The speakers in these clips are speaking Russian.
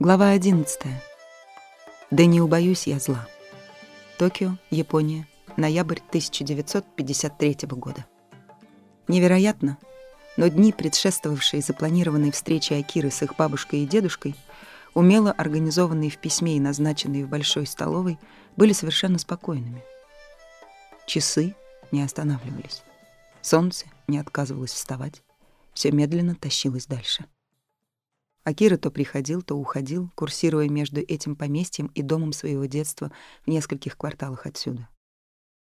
Глава 11. Да не убоюсь я зла. Токио, Япония, ноябрь 1953 года. Невероятно, но дни, предшествовавшие запланированной встрече Акиры с их бабушкой и дедушкой, умело организованные в письме и назначенные в большой столовой, были совершенно спокойными. Часы не останавливались. Солнце не отказывалось вставать. Все медленно тащилось дальше. Акира то приходил, то уходил, курсируя между этим поместьем и домом своего детства в нескольких кварталах отсюда.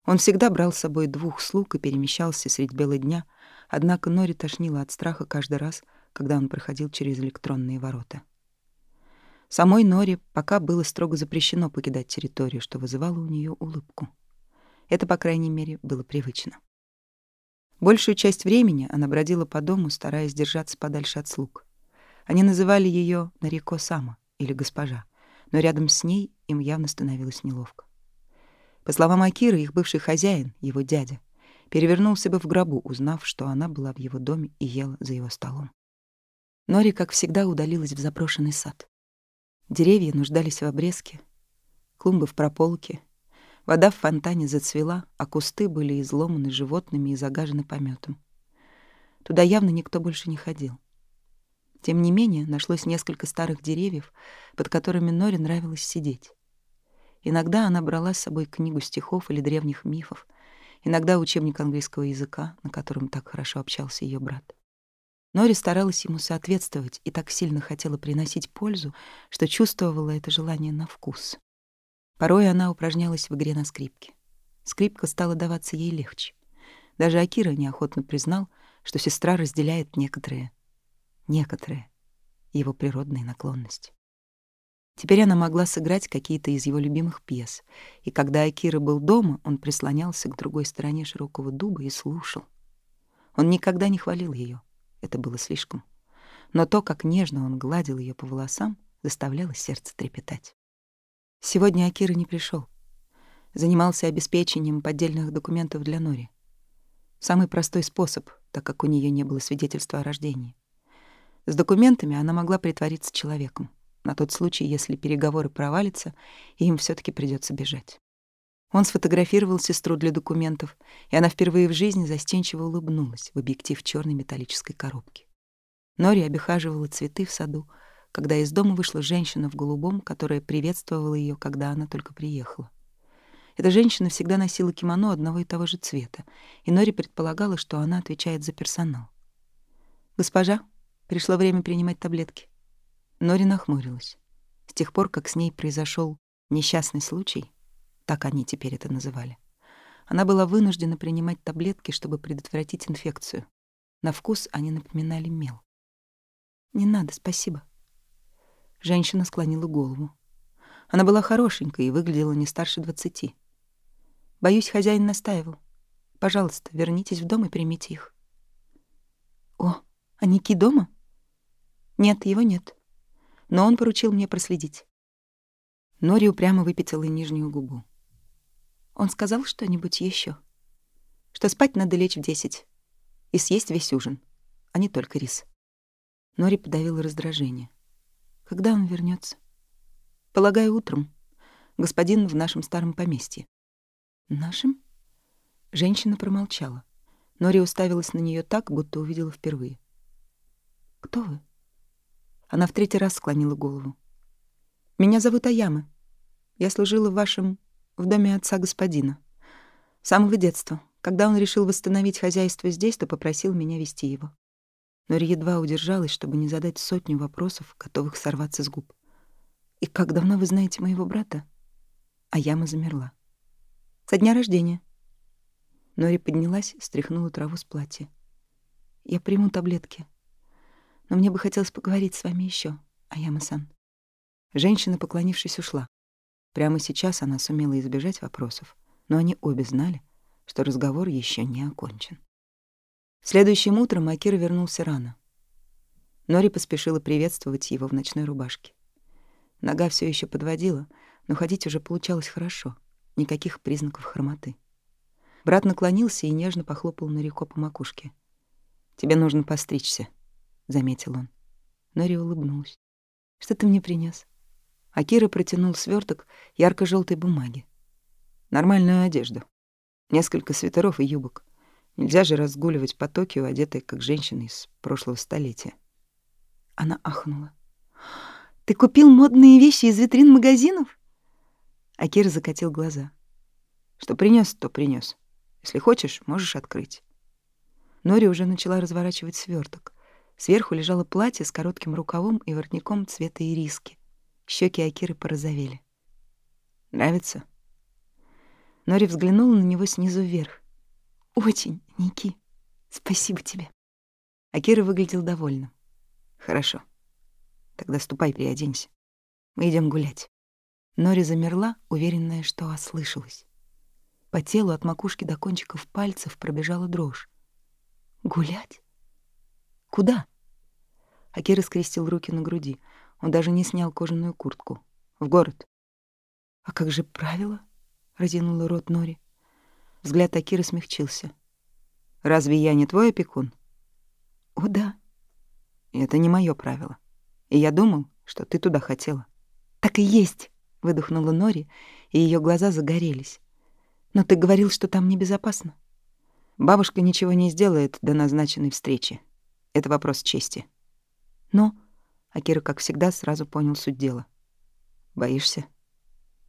Он всегда брал с собой двух слуг и перемещался средь бела дня, однако Нори тошнило от страха каждый раз, когда он проходил через электронные ворота. Самой Нори пока было строго запрещено покидать территорию, что вызывало у нее улыбку. Это, по крайней мере, было привычно. Большую часть времени она бродила по дому, стараясь держаться подальше от слуг. Они называли ее Нарико Сама или госпожа, но рядом с ней им явно становилось неловко. По словам Акиры, их бывший хозяин, его дядя, перевернулся бы в гробу, узнав, что она была в его доме и ела за его столом. Нори, как всегда, удалилась в заброшенный сад. Деревья нуждались в обрезке, клумбы в прополке, вода в фонтане зацвела, а кусты были изломаны животными и загажены пометом. Туда явно никто больше не ходил. Тем не менее, нашлось несколько старых деревьев, под которыми Норе нравилось сидеть. Иногда она брала с собой книгу стихов или древних мифов, иногда учебник английского языка, на котором так хорошо общался ее брат. Нори старалась ему соответствовать и так сильно хотела приносить пользу, что чувствовала это желание на вкус. Порой она упражнялась в игре на скрипке. Скрипка стала даваться ей легче. Даже Акира неохотно признал, что сестра разделяет некоторые некоторые его природные наклонности. Теперь она могла сыграть какие-то из его любимых пьес, и когда Акира был дома, он прислонялся к другой стороне широкого дуба и слушал. Он никогда не хвалил ее, это было слишком. Но то, как нежно он гладил ее по волосам, заставляло сердце трепетать. Сегодня Акира не пришел. Занимался обеспечением поддельных документов для Нори. Самый простой способ, так как у нее не было свидетельства о рождении. С документами она могла притвориться человеком, на тот случай, если переговоры провалятся, и им все таки придется бежать. Он сфотографировал сестру для документов, и она впервые в жизни застенчиво улыбнулась в объектив черной металлической коробки. Нори обихаживала цветы в саду, когда из дома вышла женщина в голубом, которая приветствовала ее, когда она только приехала. Эта женщина всегда носила кимоно одного и того же цвета, и Нори предполагала, что она отвечает за персонал. «Госпожа», Пришло время принимать таблетки. Нори нахмурилась. С тех пор, как с ней произошел несчастный случай, так они теперь это называли, она была вынуждена принимать таблетки, чтобы предотвратить инфекцию. На вкус они напоминали мел. «Не надо, спасибо». Женщина склонила голову. Она была хорошенькой и выглядела не старше двадцати. Боюсь, хозяин настаивал. Пожалуйста, вернитесь в дом и примите их. О, а Ники дома? Нет, его нет. Но он поручил мне проследить. Нори упрямо выпятила нижнюю губу. Он сказал что-нибудь еще, Что спать надо лечь в десять и съесть весь ужин, а не только рис. Нори подавила раздражение. Когда он вернется? Полагаю, утром. Господин в нашем старом поместье. Нашим? Женщина промолчала. Нори уставилась на нее так, будто увидела впервые. Кто вы? Она в третий раз склонила голову. «Меня зовут Аяма. Я служила в вашем... в доме отца господина. С самого детства. Когда он решил восстановить хозяйство здесь, то попросил меня вести его. Но едва удержалась, чтобы не задать сотню вопросов, готовых сорваться с губ. «И как давно вы знаете моего брата?» Аяма замерла. «Со дня рождения». Нори поднялась, стряхнула траву с платья. «Я приму таблетки», но мне бы хотелось поговорить с вами еще, Аяма-сан». Женщина, поклонившись, ушла. Прямо сейчас она сумела избежать вопросов, но они обе знали, что разговор еще не окончен. Следующим утром Акира вернулся рано. Нори поспешила приветствовать его в ночной рубашке. Нога все еще подводила, но ходить уже получалось хорошо, никаких признаков хромоты. Брат наклонился и нежно похлопал Нарико по макушке. «Тебе нужно постричься», — заметил он. Нори улыбнулась. Что ты мне принес? Акира протянул сверток ярко желтой бумаги. Нормальную одежду. Несколько свитеров и юбок. Нельзя же разгуливать по Токио, одетой как женщина из прошлого столетия. Она ахнула. «Ты купил модные вещи из витрин магазинов?» Акира закатил глаза. «Что принес, то принес. Если хочешь, можешь открыть». Нори уже начала разворачивать сверток. Сверху лежало платье с коротким рукавом и воротником цвета ириски. Щеки Акиры порозовели. «Нравится?» Нори взглянула на него снизу вверх. «Очень, Ники. Спасибо тебе». Акира выглядел довольным. «Хорошо. Тогда ступай, переоденься. Мы идем гулять». Нори замерла, уверенная, что ослышалась. По телу от макушки до кончиков пальцев пробежала дрожь. «Гулять? Куда?» Акира скрестил руки на груди. Он даже не снял кожаную куртку. «В город». «А как же правила?» — разинула рот Нори. Взгляд Акиры смягчился. «Разве я не твой опекун?» «О, да». «Это не мое правило. И я думал, что ты туда хотела». «Так и есть», — выдохнула Нори, и ее глаза загорелись. «Но ты говорил, что там небезопасно». «Бабушка ничего не сделает до назначенной встречи. Это вопрос чести». «Но...» — Акира, как всегда, сразу понял суть дела. «Боишься?»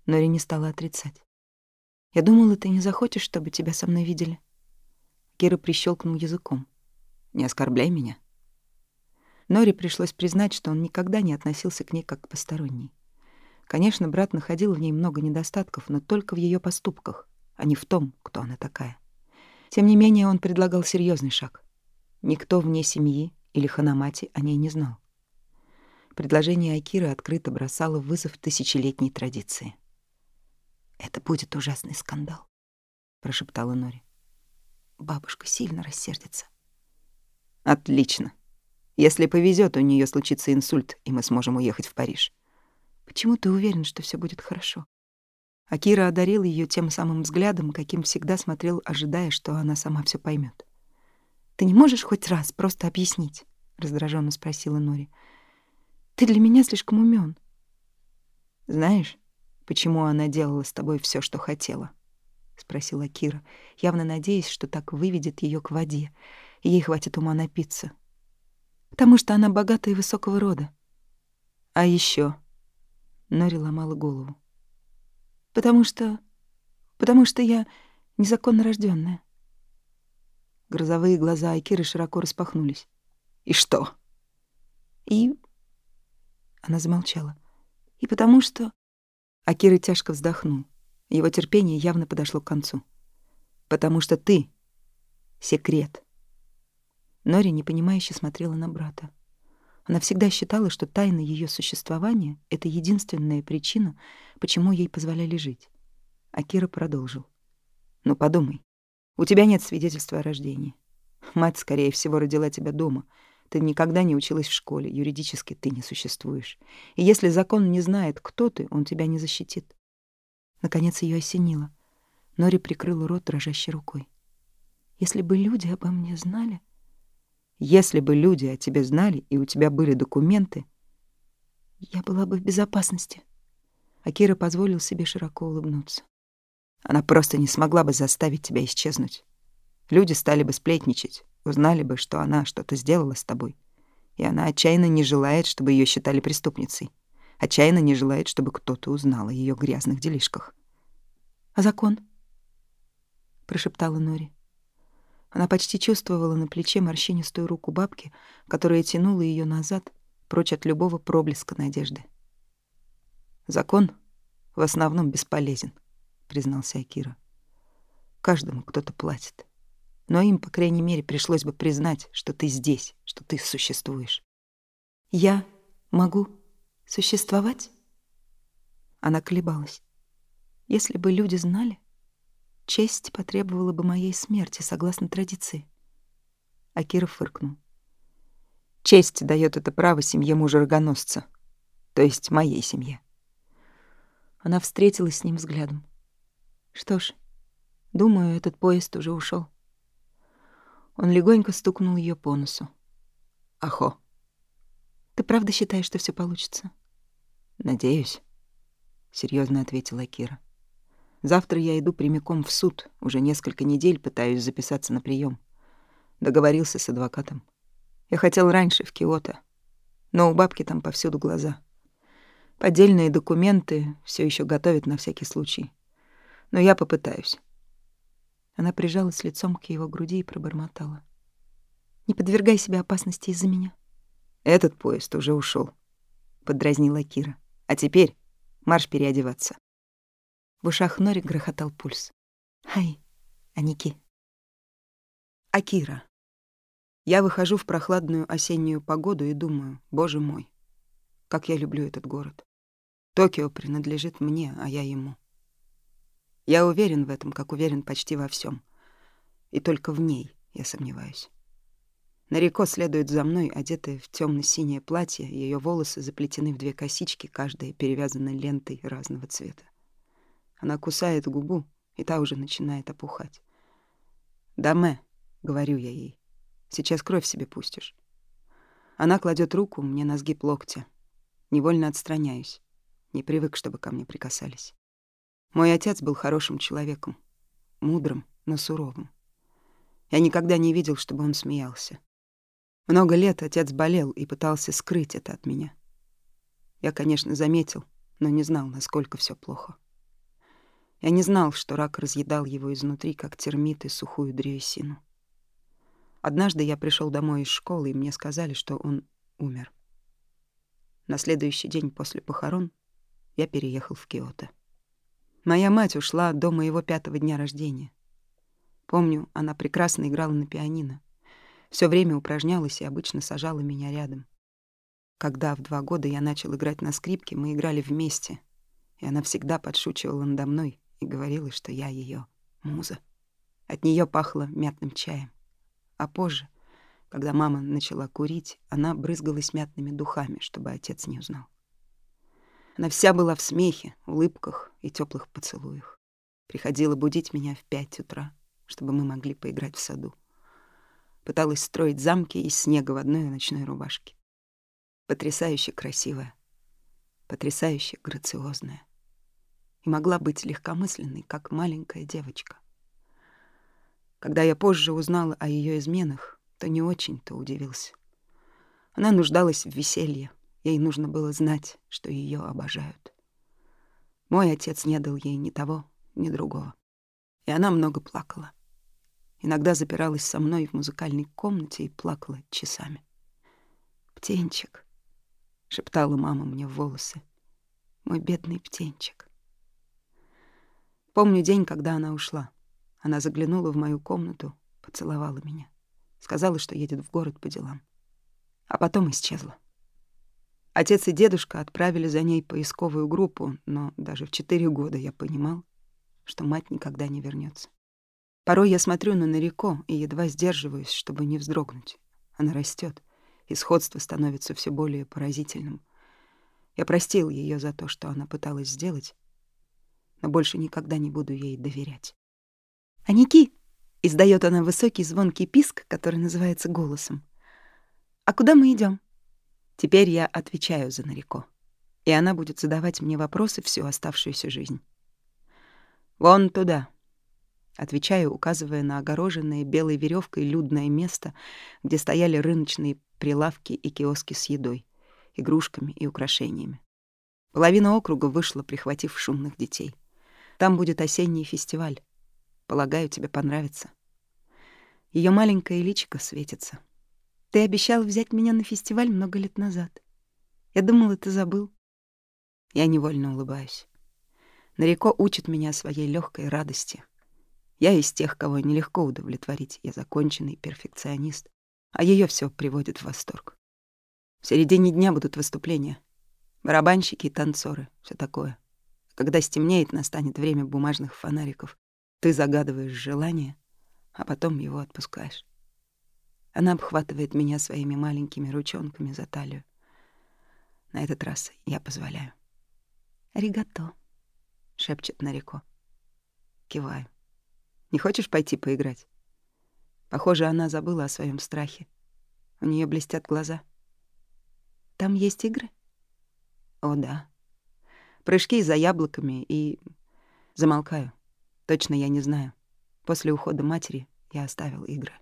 Нори не стала отрицать. Я думала, ты не захочешь, чтобы тебя со мной видели. Кира прищелкнул языком. Не оскорбляй меня. Нори пришлось признать, что он никогда не относился к ней как к посторонней. Конечно, брат находил в ней много недостатков, но только в ее поступках, а не в том, кто она такая. Тем не менее, он предлагал серьезный шаг. Никто вне семьи или Ханамати о ней не знал. Предложение Акиры открыто бросало вызов тысячелетней традиции. «Это будет ужасный скандал», — прошептала Нори. «Бабушка сильно рассердится». «Отлично. Если повезет, у нее случится инсульт, и мы сможем уехать в Париж». «Почему ты уверен, что все будет хорошо?» Акира одарил ее тем самым взглядом, каким всегда смотрел, ожидая, что она сама все поймет. «Ты не можешь хоть раз просто объяснить?» — раздраженно спросила Нори. «Ты для меня слишком умен. «Знаешь, почему она делала с тобой все, что хотела?» — спросила Кира, явно надеясь, что так выведет ее к воде, и ей хватит ума напиться. «Потому что она богата и высокого рода». «А еще? Нори ломала голову. «Потому что... потому что я незаконно рожденная. Грозовые глаза Айкиры широко распахнулись. «И что?» «И...» Она замолчала. «И потому что...» Акира тяжко вздохнул. Его терпение явно подошло к концу. «Потому что ты — секрет». Нори непонимающе смотрела на брата. Она всегда считала, что тайна ее существования — это единственная причина, почему ей позволяли жить. Акира продолжил. «Ну, подумай. У тебя нет свидетельства о рождении. Мать, скорее всего, родила тебя дома. Ты никогда не училась в школе, юридически ты не существуешь. И если закон не знает, кто ты, он тебя не защитит. Наконец ее осенило. Нори прикрыла рот дрожащей рукой. Если бы люди обо мне знали... Если бы люди о тебе знали, и у тебя были документы... Я была бы в безопасности. Акира позволил себе широко улыбнуться. Она просто не смогла бы заставить тебя исчезнуть. Люди стали бы сплетничать, узнали бы, что она что-то сделала с тобой. И она отчаянно не желает, чтобы ее считали преступницей. Отчаянно не желает, чтобы кто-то узнал о ее грязных делишках. «А закон?» — прошептала Нори. Она почти чувствовала на плече морщинистую руку бабки, которая тянула ее назад, прочь от любого проблеска надежды. «Закон в основном бесполезен», — признался Акира. «Каждому кто-то платит. Но им, по крайней мере, пришлось бы признать, что ты здесь, что ты существуешь. Я могу существовать? Она колебалась. Если бы люди знали, честь потребовала бы моей смерти, согласно традиции. Акира фыркнул. Честь дает это право семье мужа-рогоносца, то есть моей семье. Она встретилась с ним взглядом. Что ж, думаю, этот поезд уже ушел. Он легонько стукнул ее по носу. «Ахо, ты правда считаешь, что все получится?» Надеюсь, серьезно ответила Кира. Завтра я иду прямиком в суд. Уже несколько недель пытаюсь записаться на прием. Договорился с адвокатом. Я хотел раньше в Киото, но у бабки там повсюду глаза. Поддельные документы все еще готовят на всякий случай. Но я попытаюсь. Она прижалась лицом к его груди и пробормотала. «Не подвергай себя опасности из-за меня». «Этот поезд уже ушел, подразнила Кира. «А теперь марш переодеваться». В ушах Нори грохотал пульс. «Хай, Аники». «Акира». Я выхожу в прохладную осеннюю погоду и думаю, боже мой, как я люблю этот город. Токио принадлежит мне, а я ему. Я уверен в этом, как уверен почти во всем. И только в ней я сомневаюсь. Нареко следует за мной, одетая в темно синее платье, ее волосы заплетены в две косички, каждая перевязана лентой разного цвета. Она кусает губу, и та уже начинает опухать. «Даме», — говорю я ей, Сейчас кровь себе пустишь. Она кладет руку мне на сгиб локтя. Невольно отстраняюсь. Не привык, чтобы ко мне прикасались. Мой отец был хорошим человеком. Мудрым, но суровым. Я никогда не видел, чтобы он смеялся. Много лет отец болел и пытался скрыть это от меня. Я, конечно, заметил, но не знал, насколько все плохо. Я не знал, что рак разъедал его изнутри, как термиты сухую древесину. Однажды я пришел домой из школы, и мне сказали, что он умер. На следующий день после похорон я переехал в Киото. Моя мать ушла до моего пятого дня рождения. Помню, она прекрасно играла на пианино. Все время упражнялась и обычно сажала меня рядом. Когда в два года я начал играть на скрипке, мы играли вместе, и она всегда подшучивала надо мной и говорила, что я ее муза. От нее пахло мятным чаем. А позже, когда мама начала курить, она брызгалась мятными духами, чтобы отец не узнал. Она вся была в смехе, улыбках и теплых поцелуях. Приходила будить меня в пять утра, чтобы мы могли поиграть в саду. Пыталась строить замки из снега в одной ночной рубашке. Потрясающе красивая, потрясающе грациозная. И могла быть легкомысленной, как маленькая девочка. Когда я позже узнала о ее изменах, то не очень-то удивился. Она нуждалась в веселье. Ей нужно было знать, что ее обожают. Мой отец не дал ей ни того, ни другого. И она много плакала. Иногда запиралась со мной в музыкальной комнате и плакала часами. «Птенчик», — шептала мама мне в волосы, — «мой бедный птенчик». Помню день, когда она ушла. Она заглянула в мою комнату, поцеловала меня. Сказала, что едет в город по делам. А потом исчезла. Отец и дедушка отправили за ней поисковую группу, но даже в четыре года я понимал, что мать никогда не вернется. Порой я смотрю на Нарико и едва сдерживаюсь, чтобы не вздрогнуть. Она растет, и сходство становится все более поразительным. Я простил ее за то, что она пыталась сделать, но больше никогда не буду ей доверять. «Аники!» — издает она высокий звонкий писк, который называется голосом. «А куда мы идем? Теперь я отвечаю за Нарико, и она будет задавать мне вопросы всю оставшуюся жизнь. «Вон туда», — отвечаю, указывая на огороженное белой веревкой людное место, где стояли рыночные прилавки и киоски с едой, игрушками и украшениями. Половина округа вышла, прихватив шумных детей. Там будет осенний фестиваль. Полагаю, тебе понравится. Ее маленькое личико светится. Ты обещал взять меня на фестиваль много лет назад. Я думала, ты забыл. Я невольно улыбаюсь. Нареко учит меня своей легкой радости. Я из тех, кого нелегко удовлетворить. Я законченный перфекционист. А ее все приводит в восторг. В середине дня будут выступления. Барабанщики и танцоры, все такое. Когда стемнеет, настанет время бумажных фонариков. Ты загадываешь желание, а потом его отпускаешь. Она обхватывает меня своими маленькими ручонками за талию. На этот раз я позволяю. «Аригато», — шепчет Нарико. Киваю. «Не хочешь пойти поиграть?» Похоже, она забыла о своем страхе. У нее блестят глаза. «Там есть игры?» «О, да. Прыжки за яблоками и... Замолкаю. Точно я не знаю. После ухода матери я оставил игры.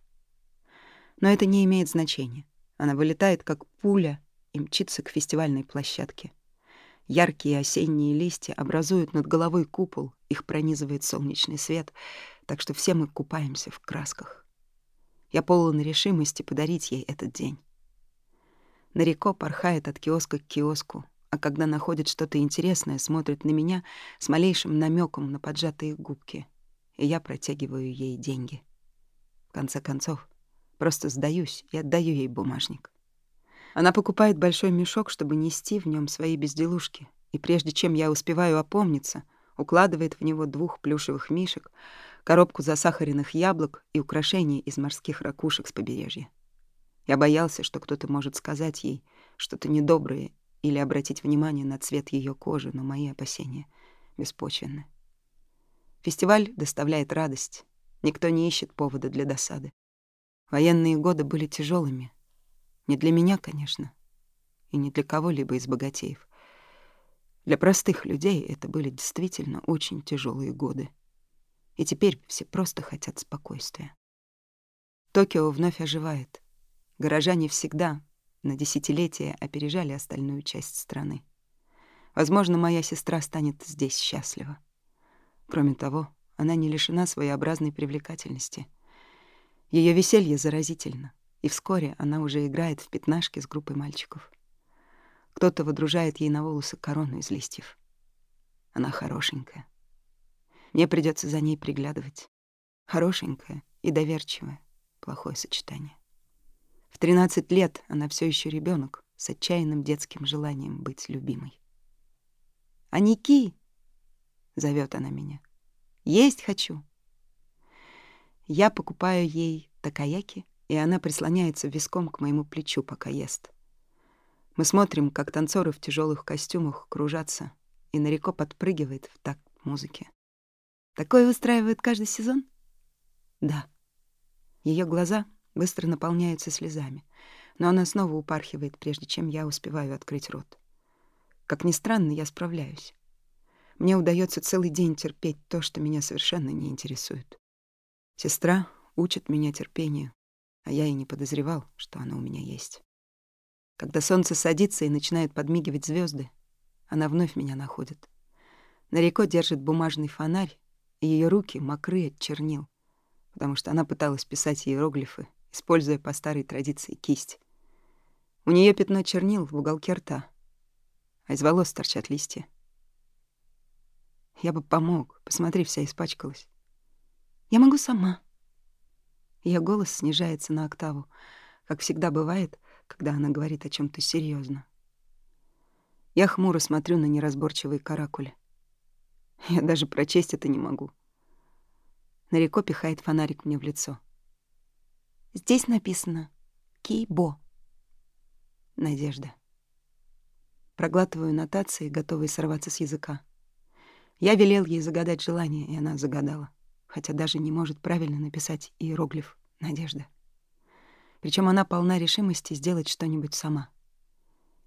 Но это не имеет значения. Она вылетает, как пуля, и мчится к фестивальной площадке. Яркие осенние листья образуют над головой купол, их пронизывает солнечный свет, так что все мы купаемся в красках. Я полон решимости подарить ей этот день. Нареко порхает от киоска к киоску, а когда находит что-то интересное, смотрит на меня с малейшим намеком на поджатые губки, и я протягиваю ей деньги. В конце концов, просто сдаюсь и отдаю ей бумажник. Она покупает большой мешок, чтобы нести в нем свои безделушки, и прежде чем я успеваю опомниться, укладывает в него двух плюшевых мишек, коробку засахаренных яблок и украшения из морских ракушек с побережья. Я боялся, что кто-то может сказать ей что-то недоброе или обратить внимание на цвет ее кожи, но мои опасения беспочвенны. Фестиваль доставляет радость. Никто не ищет повода для досады. Военные годы были тяжелыми. Не для меня, конечно, и не для кого-либо из богатеев. Для простых людей это были действительно очень тяжелые годы. И теперь все просто хотят спокойствия. Токио вновь оживает. Горожане всегда на десятилетия опережали остальную часть страны. Возможно, моя сестра станет здесь счастлива. Кроме того, она не лишена своеобразной привлекательности. Ее веселье заразительно, и вскоре она уже играет в пятнашки с группой мальчиков. Кто-то водружает ей на волосы корону из листьев. Она хорошенькая. Мне придется за ней приглядывать. Хорошенькая и доверчивая. Плохое сочетание. В 13 лет она все еще ребенок с отчаянным детским желанием быть любимой. «Аники!» — зовет она меня. «Есть хочу!» Я покупаю ей такаяки, и она прислоняется виском к моему плечу, пока ест. Мы смотрим, как танцоры в тяжелых костюмах кружатся, и Нарико подпрыгивает в такт музыки. Такое устраивает каждый сезон? Да. Ее глаза быстро наполняются слезами, но она снова упархивает, прежде чем я успеваю открыть рот. Как ни странно, я справляюсь. Мне удается целый день терпеть то, что меня совершенно не интересует. Сестра учит меня терпению, а я и не подозревал, что оно у меня есть. Когда солнце садится и начинают подмигивать звезды, она вновь меня находит. Нареко держит бумажный фонарь, и ее руки мокры от чернил, потому что она пыталась писать иероглифы используя по старой традиции кисть. У нее пятно чернил в уголке рта, а из волос торчат листья. Я бы помог, посмотри, вся испачкалась. Я могу сама. Ее голос снижается на октаву, как всегда бывает, когда она говорит о чем то серьезно. Я хмуро смотрю на неразборчивые каракули. Я даже прочесть это не могу. Нареко пихает фонарик мне в лицо. Здесь написано «Кейбо». Надежда. Проглатываю нотации, готовые сорваться с языка. Я велел ей загадать желание, и она загадала, хотя даже не может правильно написать иероглиф «Надежда». Причем она полна решимости сделать что-нибудь сама.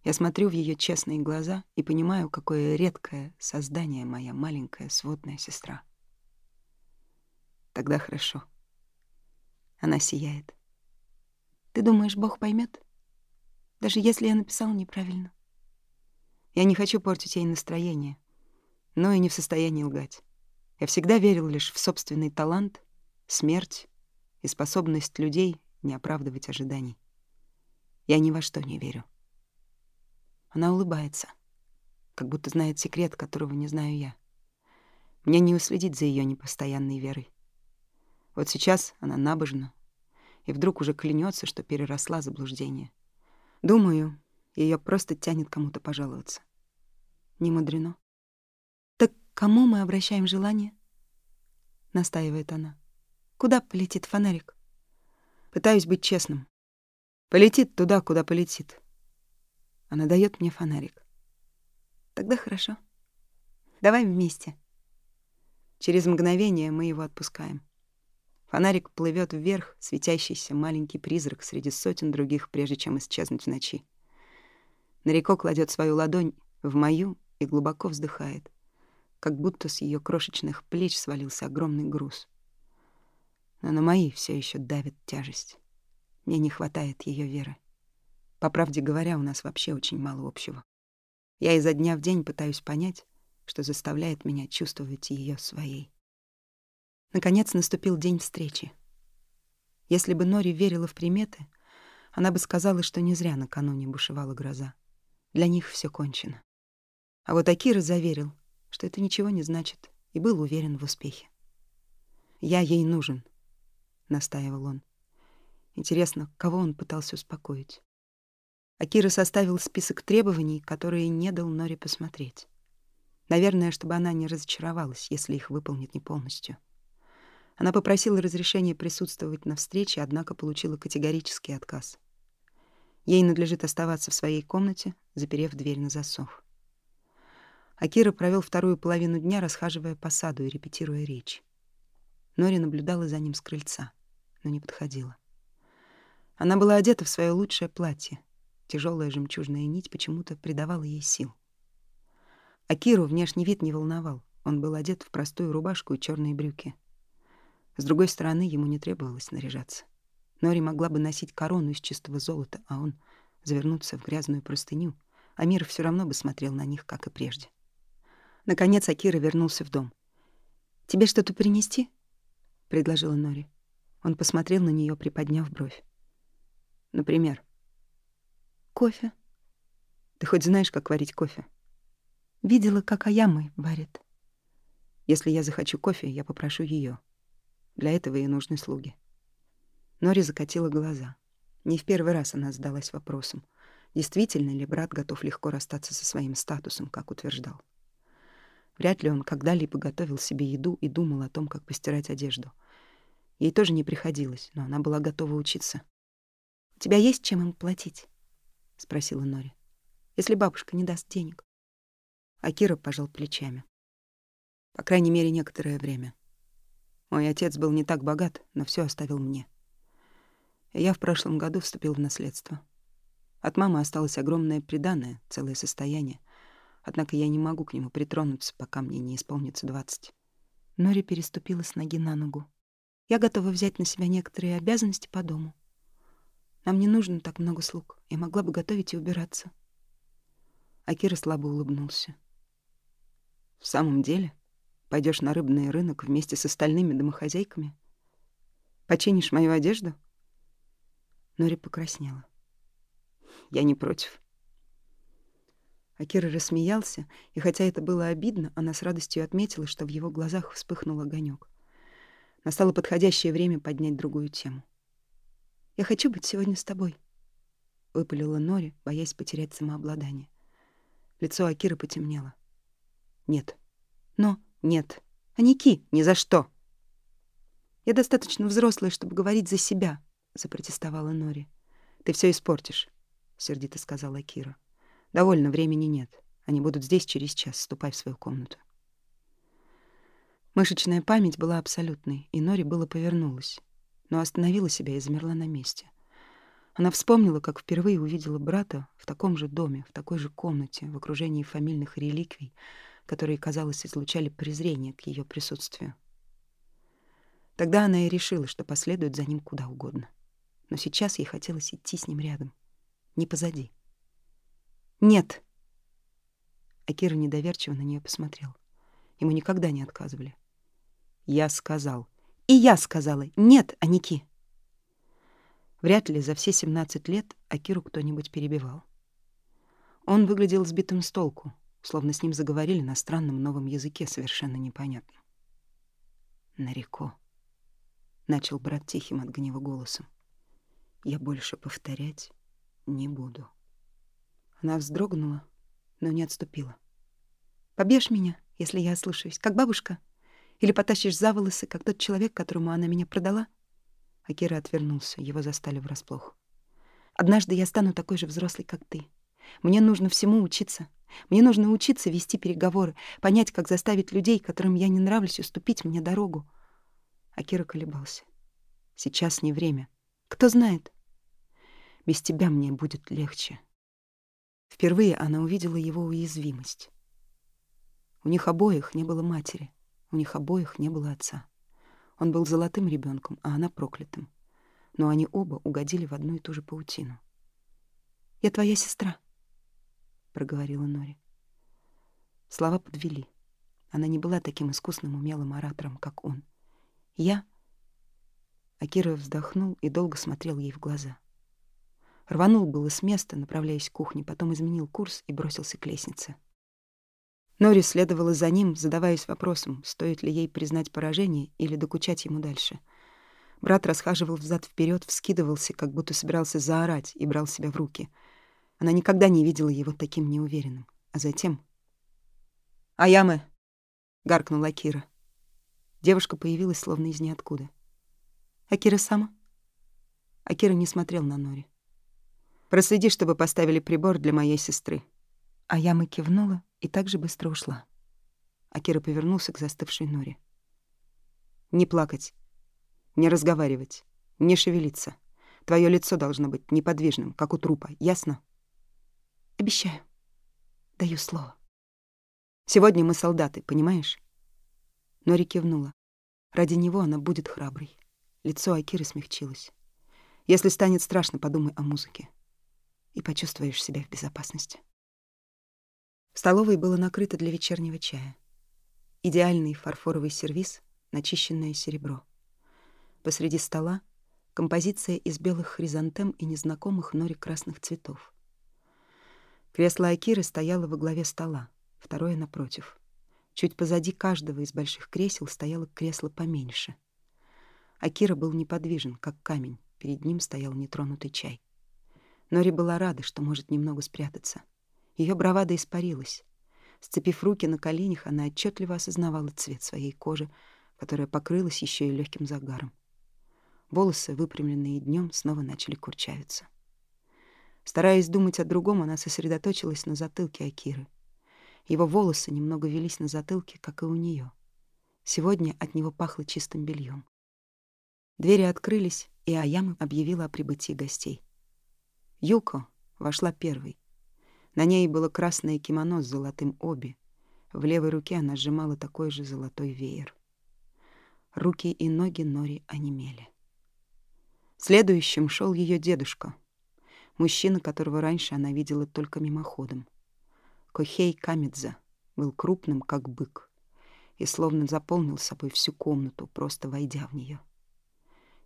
Я смотрю в ее честные глаза и понимаю, какое редкое создание моя маленькая сводная сестра. Тогда хорошо. Она сияет. Ты думаешь, Бог поймет? Даже если я написала неправильно. Я не хочу портить ей настроение, но и не в состоянии лгать. Я всегда верил лишь в собственный талант, смерть и способность людей не оправдывать ожиданий. Я ни во что не верю. Она улыбается, как будто знает секрет, которого не знаю я. Мне не уследить за ее непостоянной верой. Вот сейчас она набожна, и вдруг уже клянется, что переросла заблуждение. Думаю, ее просто тянет кому-то пожаловаться. Не мудрено. «Так кому мы обращаем желание?» — настаивает она. «Куда полетит фонарик?» Пытаюсь быть честным. Полетит туда, куда полетит. Она дает мне фонарик. Тогда хорошо. Давай вместе. Через мгновение мы его отпускаем. Фонарик плывет вверх, светящийся маленький призрак среди сотен других, прежде чем исчезнуть в ночи. Нареко кладет свою ладонь в мою и глубоко вздыхает, как будто с ее крошечных плеч свалился огромный груз. Но на мои все еще давит тяжесть. Мне не хватает ее веры. По правде говоря, у нас вообще очень мало общего. Я изо дня в день пытаюсь понять, что заставляет меня чувствовать ее своей. Наконец наступил день встречи. Если бы Нори верила в приметы, она бы сказала, что не зря накануне бушевала гроза. Для них все кончено. А вот Акира заверил, что это ничего не значит, и был уверен в успехе. «Я ей нужен», — настаивал он. Интересно, кого он пытался успокоить? Акира составил список требований, которые не дал Нори посмотреть. Наверное, чтобы она не разочаровалась, если их выполнит не полностью. Она попросила разрешения присутствовать на встрече, однако получила категорический отказ. Ей надлежит оставаться в своей комнате, заперев дверь на засов. Акира провел вторую половину дня, расхаживая по саду и репетируя речь. Нори наблюдала за ним с крыльца, но не подходила. Она была одета в свое лучшее платье. Тяжелая жемчужная нить почему-то придавала ей сил. Акиру внешний вид не волновал. Он был одет в простую рубашку и черные брюки — с другой стороны, ему не требовалось наряжаться. Нори могла бы носить корону из чистого золота, а он завернуться в грязную простыню, а мир все равно бы смотрел на них, как и прежде. Наконец Акира вернулся в дом. «Тебе что-то принести?» — предложила Нори. Он посмотрел на нее, приподняв бровь. «Например?» «Кофе». «Ты хоть знаешь, как варить кофе?» «Видела, как Аямы варит». «Если я захочу кофе, я попрошу ее. Для этого и нужны слуги. Нори закатила глаза. Не в первый раз она задалась вопросом, действительно ли брат готов легко расстаться со своим статусом, как утверждал. Вряд ли он когда-либо готовил себе еду и думал о том, как постирать одежду. Ей тоже не приходилось, но она была готова учиться. «У тебя есть чем им платить?» — спросила Нори. «Если бабушка не даст денег». Акира пожал плечами. По крайней мере, некоторое время. Мой отец был не так богат, но все оставил мне. я в прошлом году вступил в наследство. От мамы осталось огромное приданое, целое состояние. Однако я не могу к нему притронуться, пока мне не исполнится двадцать. Нори переступила с ноги на ногу. Я готова взять на себя некоторые обязанности по дому. Нам не нужно так много слуг. Я могла бы готовить и убираться. Акира слабо улыбнулся. В самом деле? Пойдешь на рыбный рынок вместе с остальными домохозяйками? Починишь мою одежду?» Нори покраснела. «Я не против». Акира рассмеялся, и хотя это было обидно, она с радостью отметила, что в его глазах вспыхнул огонек. Настало подходящее время поднять другую тему. «Я хочу быть сегодня с тобой», — выпалила Нори, боясь потерять самообладание. Лицо Акиры потемнело. «Нет». «Но...» Нет, Аники, ни за что. Я достаточно взрослая, чтобы говорить за себя, запротестовала Нори. Ты все испортишь, сердито сказала Кира. Довольно времени нет. Они будут здесь через час. Ступай в свою комнату. Мышечная память была абсолютной, и Нори было повернулась, но остановила себя и замерла на месте. Она вспомнила, как впервые увидела брата в таком же доме, в такой же комнате, в окружении фамильных реликвий, которые, казалось, излучали презрение к ее присутствию. Тогда она и решила, что последует за ним куда угодно. Но сейчас ей хотелось идти с ним рядом, не позади. «Нет!» Акира недоверчиво на нее посмотрел. Ему никогда не отказывали. «Я сказал». «И я сказала. Нет, Аники!» Вряд ли за все 17 лет Акиру кто-нибудь перебивал. Он выглядел сбитым с толку, словно с ним заговорили на странном новом языке, совершенно непонятном. «Нареко», — начал брат тихим от гнева голосом, — «я больше повторять не буду». Она вздрогнула, но не отступила. «Побьешь меня, если я ослушаюсь, как бабушка? Или потащишь за волосы, как тот человек, которому она меня продала?» Акира отвернулся, его застали врасплох. «Однажды я стану такой же взрослой, как ты. Мне нужно всему учиться. Мне нужно учиться вести переговоры, понять, как заставить людей, которым я не нравлюсь, уступить мне дорогу. Акира колебался. Сейчас не время. Кто знает? Без тебя мне будет легче. Впервые она увидела его уязвимость. У них обоих не было матери, у них обоих не было отца. Он был золотым ребенком, а она проклятым. Но они оба угодили в одну и ту же паутину. «Я твоя сестра», — проговорила Нори. Слова подвели. Она не была таким искусным, умелым оратором, как он. «Я...» Акира вздохнул и долго смотрел ей в глаза. Рванул было с места, направляясь к кухне, потом изменил курс и бросился к лестнице. Нори следовала за ним, задаваясь вопросом, стоит ли ей признать поражение или докучать ему дальше. Брат расхаживал взад вперед, вскидывался, как будто собирался заорать, и брал себя в руки. Она никогда не видела его таким неуверенным. А затем... «Аямы!» — гаркнула Кира. Девушка появилась словно из ниоткуда. «Акира сама?» Акира не смотрел на Нори. «Проследи, чтобы поставили прибор для моей сестры». Аяма кивнула и так же быстро ушла. Акира повернулся к застывшей Норе. «Не плакать, не разговаривать, не шевелиться. Твое лицо должно быть неподвижным, как у трупа, ясно?» «Обещаю. Даю слово». «Сегодня мы солдаты, понимаешь?» Нори кивнула. Ради него она будет храброй. Лицо Акиры смягчилось. Если станет страшно, подумай о музыке. И почувствуешь себя в безопасности. В столовой было накрыто для вечернего чая. Идеальный фарфоровый сервиз, начищенное серебро. Посреди стола композиция из белых хризантем и незнакомых нори красных цветов. Кресло Акиры стояло во главе стола, второе напротив. Чуть позади каждого из больших кресел стояло кресло поменьше. Акира был неподвижен, как камень, перед ним стоял нетронутый чай. Нори была рада, что может немного спрятаться. Ее бравада испарилась. Сцепив руки на коленях, она отчетливо осознавала цвет своей кожи, которая покрылась еще и легким загаром. Волосы, выпрямленные днем, снова начали курчавиться. Стараясь думать о другом, она сосредоточилась на затылке Акиры — его волосы немного велись на затылке, как и у нее. Сегодня от него пахло чистым бельем. Двери открылись, и Аяма объявила о прибытии гостей. Юко вошла первой. На ней было красное кимоно с золотым оби. В левой руке она сжимала такой же золотой веер. Руки и ноги Нори онемели. Следующим шел ее дедушка, мужчина, которого раньше она видела только мимоходом. Кохей Камидзе был крупным, как бык, и словно заполнил собой всю комнату, просто войдя в нее.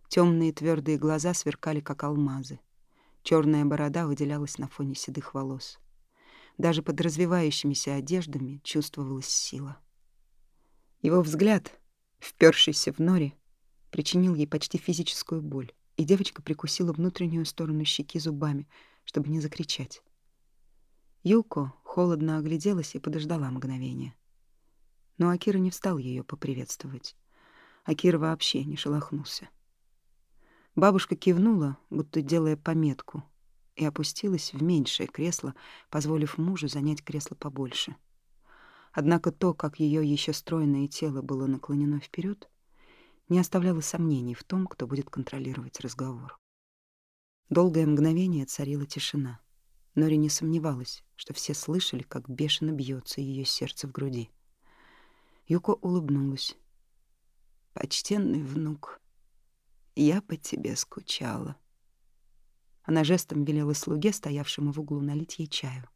Темные твердые глаза сверкали, как алмазы. Черная борода выделялась на фоне седых волос. Даже под развивающимися одеждами чувствовалась сила. Его взгляд, впершийся в норе, причинил ей почти физическую боль, и девочка прикусила внутреннюю сторону щеки зубами, чтобы не закричать. Юко холодно огляделась и подождала мгновение. Но Акира не встал ее поприветствовать. Акира вообще не шелохнулся. Бабушка кивнула, будто делая пометку, и опустилась в меньшее кресло, позволив мужу занять кресло побольше. Однако то, как ее еще стройное тело было наклонено вперед, не оставляло сомнений в том, кто будет контролировать разговор. Долгое мгновение царила тишина. Нори не сомневалась, что все слышали, как бешено бьется ее сердце в груди. Юко улыбнулась. «Почтенный внук, я по тебе скучала». Она жестом велела слуге, стоявшему в углу, налить ей чаю.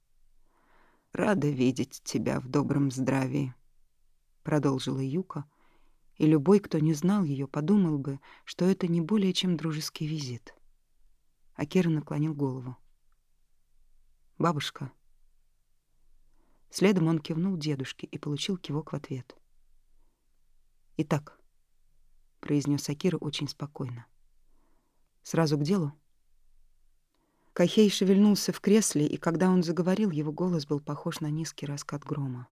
«Рада видеть тебя в добром здравии», — продолжила Юка, и любой, кто не знал ее, подумал бы, что это не более чем дружеский визит. Акира наклонил голову. «Бабушка». Следом он кивнул дедушке и получил кивок в ответ. «Итак», — произнес Акира очень спокойно. «Сразу к делу?» Кахей шевельнулся в кресле, и когда он заговорил, его голос был похож на низкий раскат грома.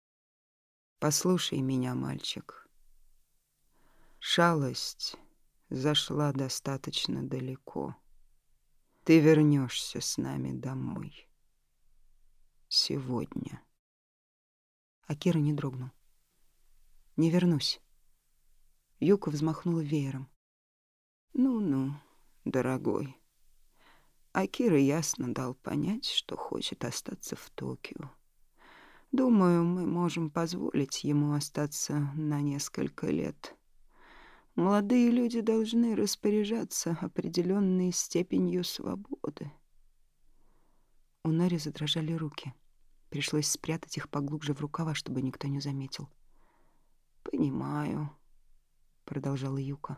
«Послушай меня, мальчик. Шалость зашла достаточно далеко. Ты вернешься с нами домой» сегодня. Акира не дрогнул. «Не вернусь». Юка взмахнула веером. «Ну-ну, дорогой». Акира ясно дал понять, что хочет остаться в Токио. Думаю, мы можем позволить ему остаться на несколько лет. Молодые люди должны распоряжаться определенной степенью свободы. У Нори задрожали руки. Пришлось спрятать их поглубже в рукава, чтобы никто не заметил. «Понимаю», — продолжала Юка.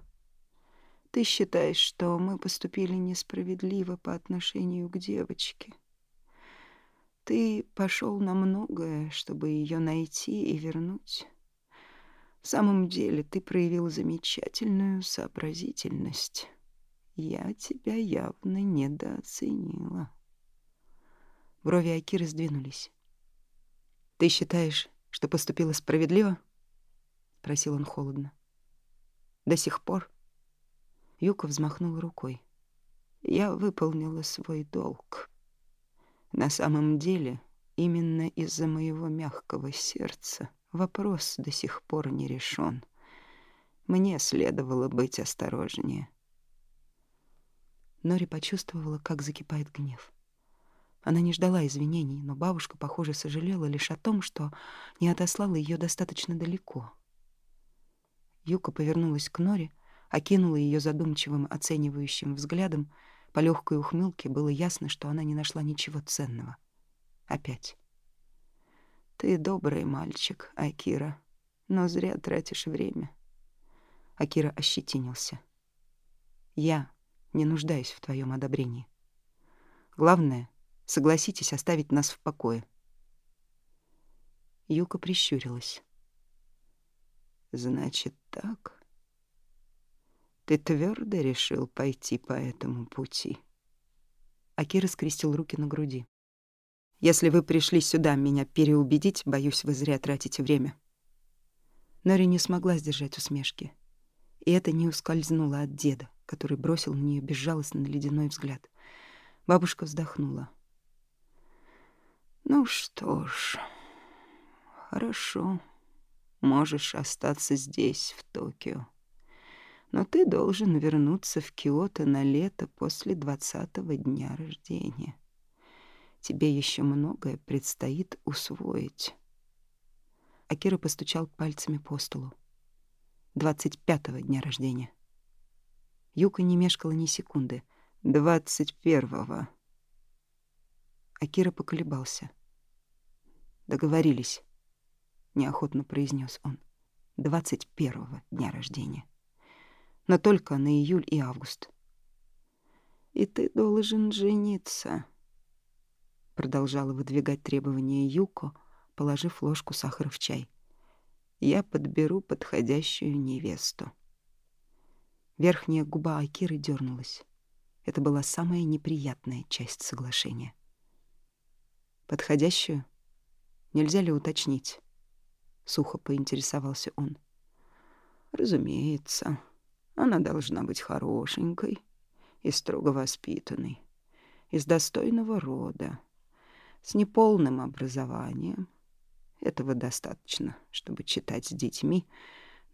«Ты считаешь, что мы поступили несправедливо по отношению к девочке. Ты пошел на многое, чтобы ее найти и вернуть». В самом деле ты проявил замечательную сообразительность. Я тебя явно недооценила. Брови Акиры сдвинулись. «Ты считаешь, что поступила справедливо?» — спросил он холодно. «До сих пор?» Юка взмахнула рукой. «Я выполнила свой долг. На самом деле, именно из-за моего мягкого сердца — Вопрос до сих пор не решен. Мне следовало быть осторожнее. Нори почувствовала, как закипает гнев. Она не ждала извинений, но бабушка, похоже, сожалела лишь о том, что не отослала ее достаточно далеко. Юка повернулась к Нори, окинула ее задумчивым, оценивающим взглядом. По легкой ухмылке было ясно, что она не нашла ничего ценного. Опять. Ты добрый мальчик, Акира, но зря тратишь время. Акира ощетинился. Я не нуждаюсь в твоем одобрении. Главное, согласитесь оставить нас в покое. Юка прищурилась. Значит так. Ты твердо решил пойти по этому пути. Акира скрестил руки на груди. Если вы пришли сюда меня переубедить, боюсь, вы зря тратите время». Нори не смогла сдержать усмешки. И это не ускользнуло от деда, который бросил на нее безжалостно ледяной взгляд. Бабушка вздохнула. «Ну что ж, хорошо. Можешь остаться здесь, в Токио. Но ты должен вернуться в Киото на лето после двадцатого дня рождения. Тебе еще многое предстоит усвоить. Акира постучал пальцами по столу. Двадцать пятого дня рождения. Юка не мешкала ни секунды. Двадцать первого. Акира поколебался. Договорились, неохотно произнес он. Двадцать первого дня рождения. Но только на июль и август. И ты должен жениться продолжала выдвигать требования Юко, положив ложку сахара в чай. Я подберу подходящую невесту. Верхняя губа Акиры дернулась. Это была самая неприятная часть соглашения. Подходящую? Нельзя ли уточнить? Сухо поинтересовался он. Разумеется, она должна быть хорошенькой и строго воспитанной, из достойного рода, с неполным образованием. Этого достаточно, чтобы читать с детьми,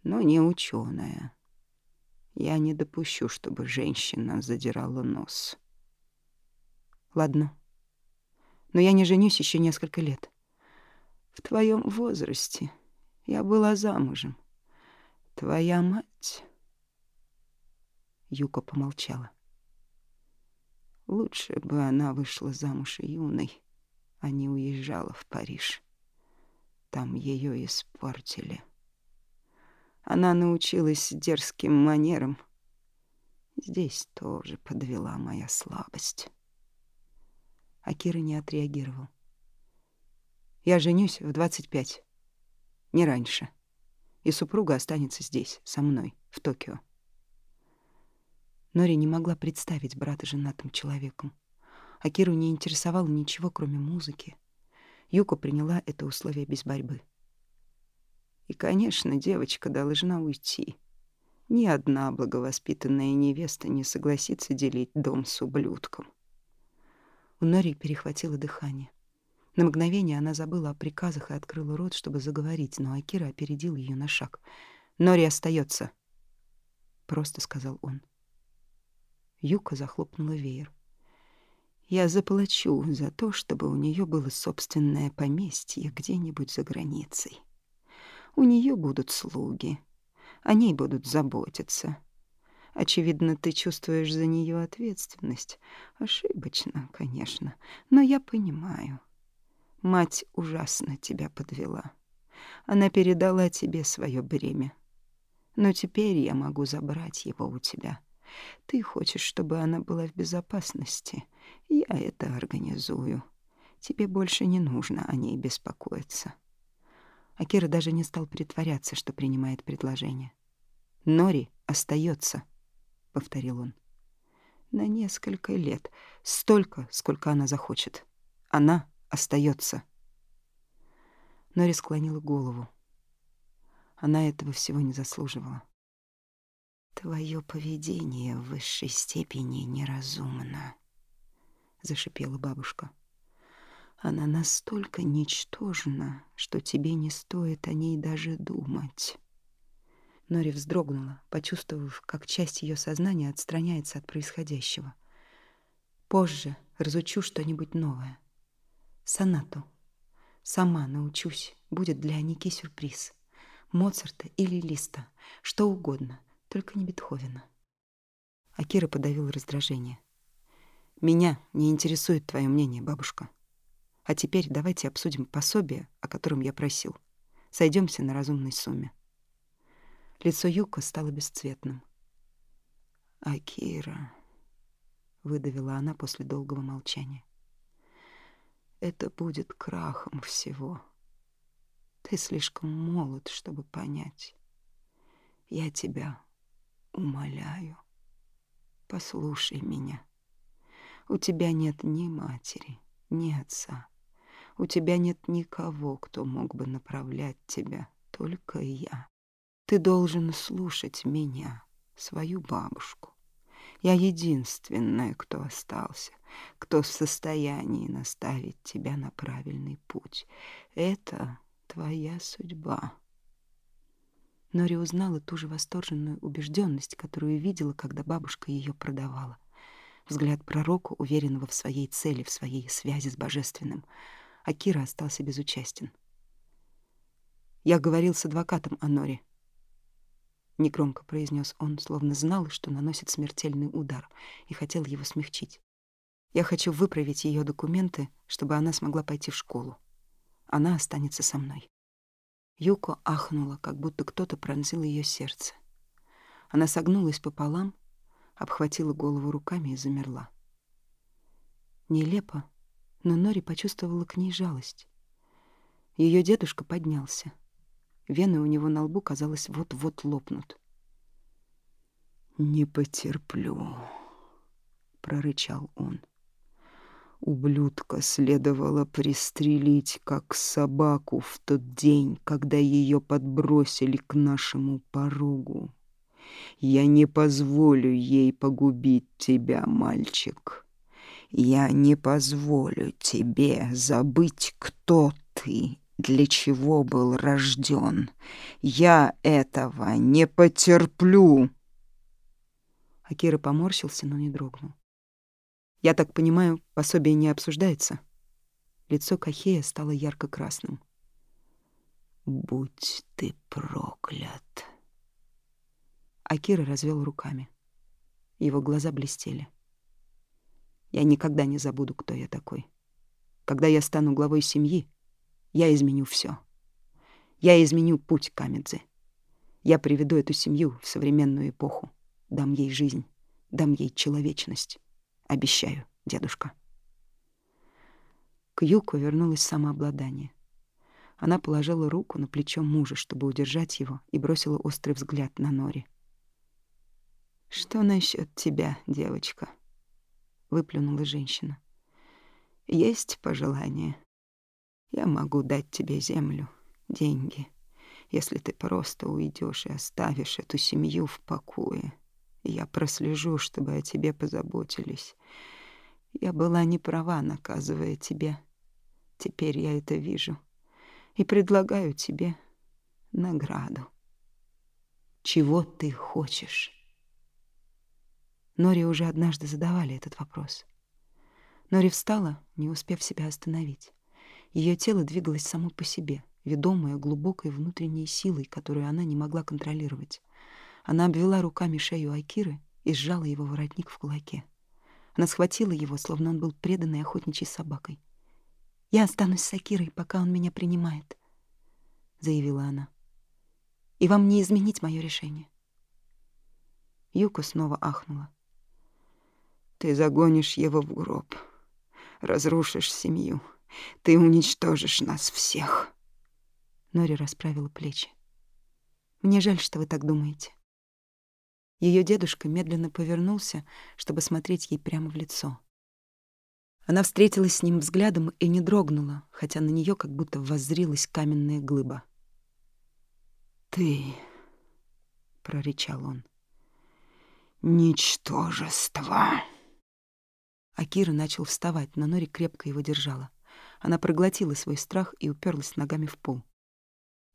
но не ученая. Я не допущу, чтобы женщина задирала нос. Ладно. Но я не женюсь еще несколько лет. В твоем возрасте я была замужем. Твоя мать... Юка помолчала. Лучше бы она вышла замуж юной а не уезжала в Париж. Там ее испортили. Она научилась дерзким манерам. Здесь тоже подвела моя слабость. Акира не отреагировал. Я женюсь в 25. Не раньше. И супруга останется здесь, со мной, в Токио. Нори не могла представить брата женатым человеком. Акиру не интересовало ничего, кроме музыки. Юко приняла это условие без борьбы. И, конечно, девочка должна уйти. Ни одна благовоспитанная невеста не согласится делить дом с ублюдком. У Нори перехватило дыхание. На мгновение она забыла о приказах и открыла рот, чтобы заговорить, но Акира опередил ее на шаг. «Нори остается, просто сказал он. Юка захлопнула веер. Я заплачу за то, чтобы у нее было собственное поместье где-нибудь за границей. У нее будут слуги. О ней будут заботиться. Очевидно, ты чувствуешь за нее ответственность. Ошибочно, конечно, но я понимаю. Мать ужасно тебя подвела. Она передала тебе свое бремя. Но теперь я могу забрать его у тебя. Ты хочешь, чтобы она была в безопасности. Я это организую. Тебе больше не нужно о ней беспокоиться. Акира даже не стал притворяться, что принимает предложение. Нори остается, повторил он. На несколько лет, столько, сколько она захочет. Она остается. Нори склонила голову. Она этого всего не заслуживала. Твое поведение в высшей степени неразумно, зашипела бабушка. Она настолько ничтожна, что тебе не стоит о ней даже думать. Нори вздрогнула, почувствовав, как часть ее сознания отстраняется от происходящего. Позже разучу что-нибудь новое. Сонату. Сама научусь. Будет для Аники сюрприз. Моцарта или Листа. Что угодно — только не Бетховена. Акира подавил раздражение. «Меня не интересует твое мнение, бабушка. А теперь давайте обсудим пособие, о котором я просил. Сойдемся на разумной сумме». Лицо Юка стало бесцветным. «Акира», — выдавила она после долгого молчания, — «это будет крахом всего. Ты слишком молод, чтобы понять. Я тебя Умоляю, послушай меня. У тебя нет ни матери, ни отца. У тебя нет никого, кто мог бы направлять тебя, только я. Ты должен слушать меня, свою бабушку. Я единственная, кто остался, кто в состоянии наставить тебя на правильный путь. Это твоя судьба. Нори узнала ту же восторженную убежденность, которую видела, когда бабушка ее продавала. Взгляд пророка, уверенного в своей цели, в своей связи с божественным. А Кира остался безучастен. «Я говорил с адвокатом о Норе», — негромко произнес он, словно знал, что наносит смертельный удар, и хотел его смягчить. «Я хочу выправить ее документы, чтобы она смогла пойти в школу. Она останется со мной». Юко ахнула, как будто кто-то пронзил ее сердце. Она согнулась пополам, обхватила голову руками и замерла. Нелепо, но Нори почувствовала к ней жалость. Ее дедушка поднялся. Вены у него на лбу, казалось, вот-вот лопнут. «Не потерплю», — прорычал он. Ублюдка следовало пристрелить, как собаку, в тот день, когда ее подбросили к нашему порогу. Я не позволю ей погубить тебя, мальчик. Я не позволю тебе забыть, кто ты, для чего был рожден. Я этого не потерплю. Акира поморщился, но не дрогнул. Я так понимаю, пособие не обсуждается? Лицо Кахея стало ярко-красным. Будь ты проклят. Акира развел руками. Его глаза блестели. Я никогда не забуду, кто я такой. Когда я стану главой семьи, я изменю все. Я изменю путь Камедзе. Я приведу эту семью в современную эпоху. Дам ей жизнь, дам ей человечность. Обещаю, дедушка. К Юку вернулось самообладание. Она положила руку на плечо мужа, чтобы удержать его, и бросила острый взгляд на Нори. «Что насчет тебя, девочка?» — выплюнула женщина. «Есть пожелание? Я могу дать тебе землю, деньги, если ты просто уйдешь и оставишь эту семью в покое. Я прослежу, чтобы о тебе позаботились. Я была не права, наказывая тебя. Теперь я это вижу. И предлагаю тебе награду. Чего ты хочешь? Нори уже однажды задавали этот вопрос. Нори встала, не успев себя остановить. Ее тело двигалось само по себе, ведомое глубокой внутренней силой, которую она не могла контролировать. Она обвела руками шею Акиры и сжала его воротник в кулаке. Она схватила его, словно он был преданной охотничьей собакой. «Я останусь с Акирой, пока он меня принимает», — заявила она. «И вам не изменить мое решение». Юка снова ахнула. «Ты загонишь его в гроб, разрушишь семью, ты уничтожишь нас всех». Нори расправила плечи. «Мне жаль, что вы так думаете». Ее дедушка медленно повернулся, чтобы смотреть ей прямо в лицо. Она встретилась с ним взглядом и не дрогнула, хотя на нее как будто воззрилась каменная глыба. «Ты...» — прорычал он. «Ничтожество!» Акира начал вставать, но Нори крепко его держала. Она проглотила свой страх и уперлась ногами в пол.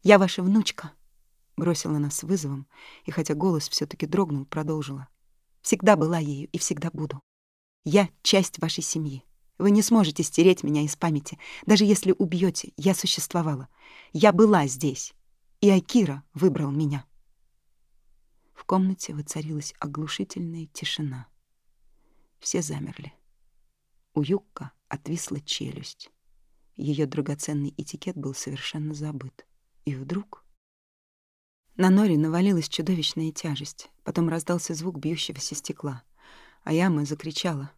«Я ваша внучка!» — бросила она с вызовом, и хотя голос все таки дрогнул, продолжила. «Всегда была ею и всегда буду. Я — часть вашей семьи. Вы не сможете стереть меня из памяти. Даже если убьете, я существовала. Я была здесь. И Акира выбрал меня». В комнате воцарилась оглушительная тишина. Все замерли. У Юкка отвисла челюсть. Ее драгоценный этикет был совершенно забыт. И вдруг... На Нори навалилась чудовищная тяжесть. Потом раздался звук бьющегося стекла. А Яма закричала.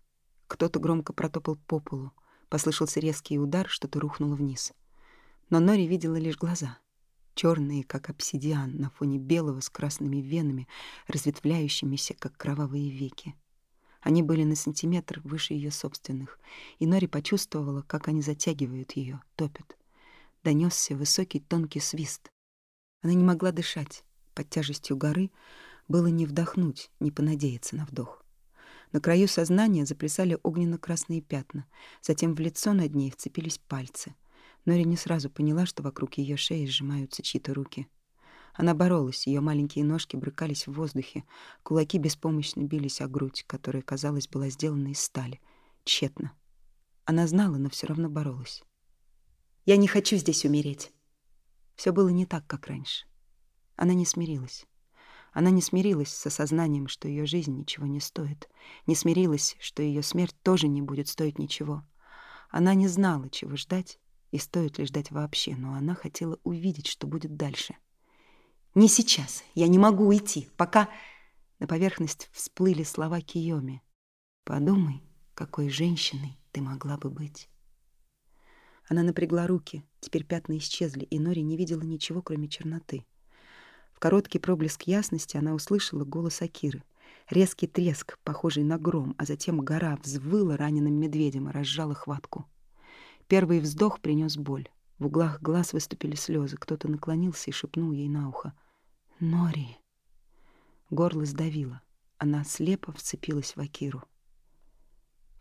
Кто-то громко протопал по полу. Послышался резкий удар, что-то рухнуло вниз. Но Нори видела лишь глаза. черные, как обсидиан, на фоне белого с красными венами, разветвляющимися, как кровавые веки. Они были на сантиметр выше ее собственных, и Нори почувствовала, как они затягивают ее, топят донесся высокий тонкий свист. Она не могла дышать. Под тяжестью горы было не вдохнуть, не понадеяться на вдох. На краю сознания заплясали огненно-красные пятна, затем в лицо над ней вцепились пальцы. Нори не сразу поняла, что вокруг ее шеи сжимаются чьи-то руки. Она боролась, ее маленькие ножки брыкались в воздухе, кулаки беспомощно бились о грудь, которая, казалось, была сделана из стали. Тщетно. Она знала, но все равно боролась. Я не хочу здесь умереть. Все было не так, как раньше. Она не смирилась. Она не смирилась с осознанием, что ее жизнь ничего не стоит. Не смирилась, что ее смерть тоже не будет стоить ничего. Она не знала, чего ждать, и стоит ли ждать вообще, но она хотела увидеть, что будет дальше. «Не сейчас. Я не могу уйти. Пока...» На поверхность всплыли слова Киоми. «Подумай, какой женщиной ты могла бы быть». Она напрягла руки. Теперь пятна исчезли, и Нори не видела ничего, кроме черноты. В короткий проблеск ясности она услышала голос Акиры. Резкий треск, похожий на гром, а затем гора взвыла раненым медведем и разжала хватку. Первый вздох принес боль. В углах глаз выступили слезы. Кто-то наклонился и шепнул ей на ухо. «Нори!» Горло сдавило. Она слепо вцепилась в Акиру.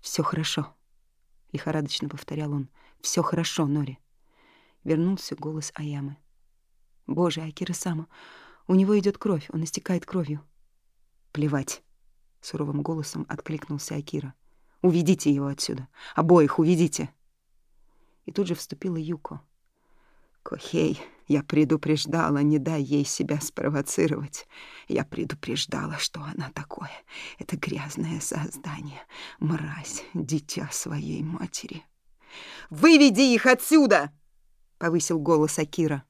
«Все хорошо», — лихорадочно повторял он. Все хорошо, Нори. Вернулся голос Аямы. Боже, Акира-сама, у него идет кровь, он истекает кровью. Плевать. Суровым голосом откликнулся Акира. Уведите его отсюда. Обоих уведите. И тут же вступила Юко. Кохей, я предупреждала, не дай ей себя спровоцировать. Я предупреждала, что она такое. Это грязное создание, мразь, дитя своей матери. Выведи их отсюда!» — повысил голос Акира.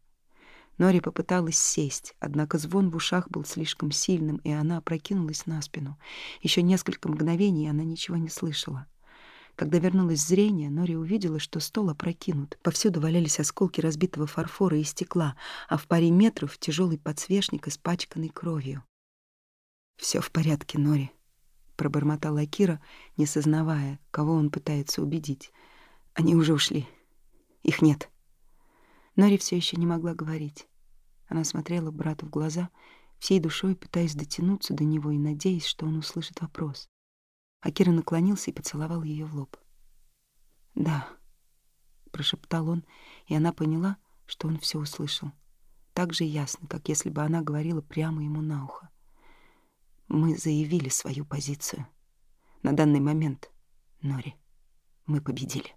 Нори попыталась сесть, однако звон в ушах был слишком сильным, и она опрокинулась на спину. Еще несколько мгновений она ничего не слышала. Когда вернулось зрение, Нори увидела, что стол опрокинут. Повсюду валялись осколки разбитого фарфора и стекла, а в паре метров тяжелый подсвечник, испачканный кровью. Все в порядке, Нори», — пробормотала Акира, не сознавая, кого он пытается убедить — они уже ушли. Их нет. Нори все еще не могла говорить. Она смотрела брату в глаза, всей душой пытаясь дотянуться до него и надеясь, что он услышит вопрос. Акира наклонился и поцеловал ее в лоб. «Да», — прошептал он, и она поняла, что он все услышал. Так же ясно, как если бы она говорила прямо ему на ухо. «Мы заявили свою позицию. На данный момент, Нори». Мы победили.